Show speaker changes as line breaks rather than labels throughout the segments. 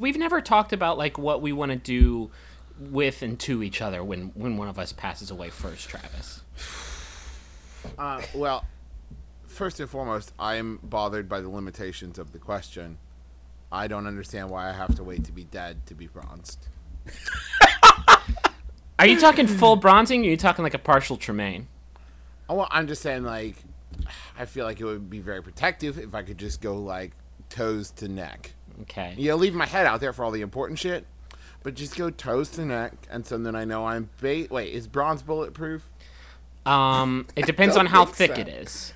We've never talked about like what we want to do with and to each other when when one of us passes away first, Travis.
Uh, well, first and foremost, I am bothered by the limitations of the question. I don't understand why I have to wait to be dead to be bronzed.
Are you talking full bronzing? Or are you talking like a partial Tremaine?
Oh, well, I'm just saying, like, I feel like it would be very protective if I could just go like toes to neck.
Okay.
You know, leave my head out there for all the important shit, but just go toes to neck, and so then I know I'm bait. Wait, is bronze bulletproof?
Um, it depends on how thick it is.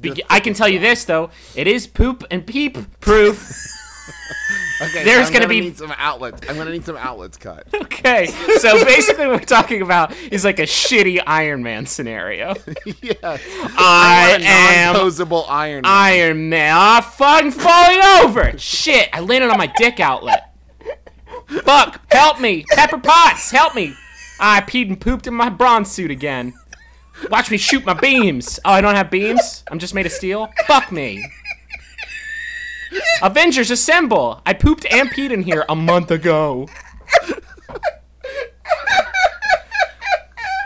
Be- I can tell you this though, it is poop and peep proof.
Okay,
There's
I'm
gonna be-
need some outlets. I'm gonna need some outlets cut.
okay, so basically what we're talking about is like a shitty Iron Man scenario.
yes,
I
a
am
non-posable iron. Man.
Iron Man. I'm fucking falling over. Shit, I landed on my dick outlet. Fuck, help me. Pepper Potts, help me. I peed and pooped in my bronze suit again. Watch me shoot my beams. Oh, I don't have beams? I'm just made of steel? Fuck me. Avengers Assemble! I pooped and peed in here a month ago.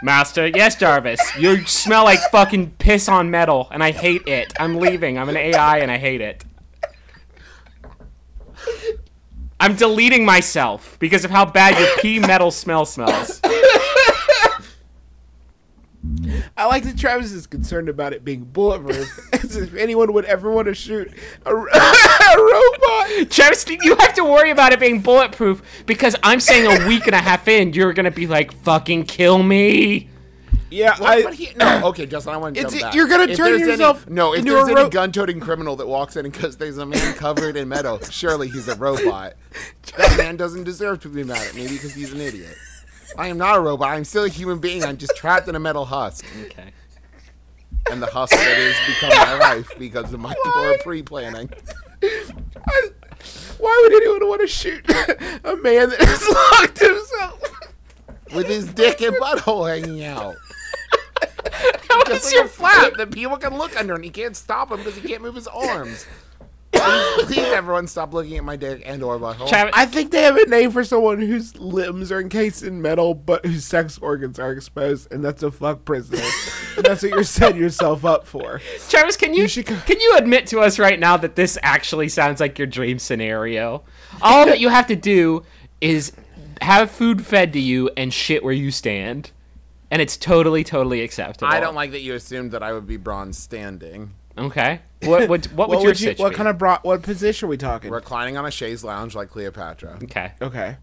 Master, yes, Jarvis. You smell like fucking piss on metal, and I hate it. I'm leaving. I'm an AI, and I hate it. I'm deleting myself because of how bad your pee metal smell smells.
I like that Travis is concerned about it being bulletproof, as if anyone would ever want to shoot a, ro- a robot.
Travis, you have to worry about it being bulletproof because I'm saying a week and a half in, you're gonna be like, "Fucking kill me."
Yeah,
What,
I,
but he, no, okay, Justin, I want to
It's-
jump back.
you're gonna
If
turn
there's any-
yourself
no, if
into
there's
a
any gun-toting criminal that walks in and because there's a man covered in metal, surely he's a robot. That man doesn't deserve to be mad at me because he's an idiot. I am not a robot. I'm still a human being. I'm just trapped in a metal husk,
Okay.
and the husk that is become my life because of my poor pre-planning.
I- why would anyone want to shoot a man that has locked himself?
with his dick and butthole hanging out.
What's
Just like
your
a flap that people can look under, and he can't stop him because he can't move his arms. Please, please, everyone, stop looking at my dick and or butthole.
Travis?
I think they have a name for someone whose limbs are encased in metal, but whose sex organs are exposed, and that's a fuck prisoner. that's what you're setting yourself up for.
Travis, can you,
You should go-
can you admit to us right now that this actually sounds like your dream scenario? All that you have to do is have food fed to you and shit where you stand, and it's totally, totally acceptable.
I don't like that you assumed that I would be bronze standing,
Okay. What what what would your
would you? What
be?
kind of bro- What position are we talking?
reclining on a chaise lounge like Cleopatra.
Okay.
Okay.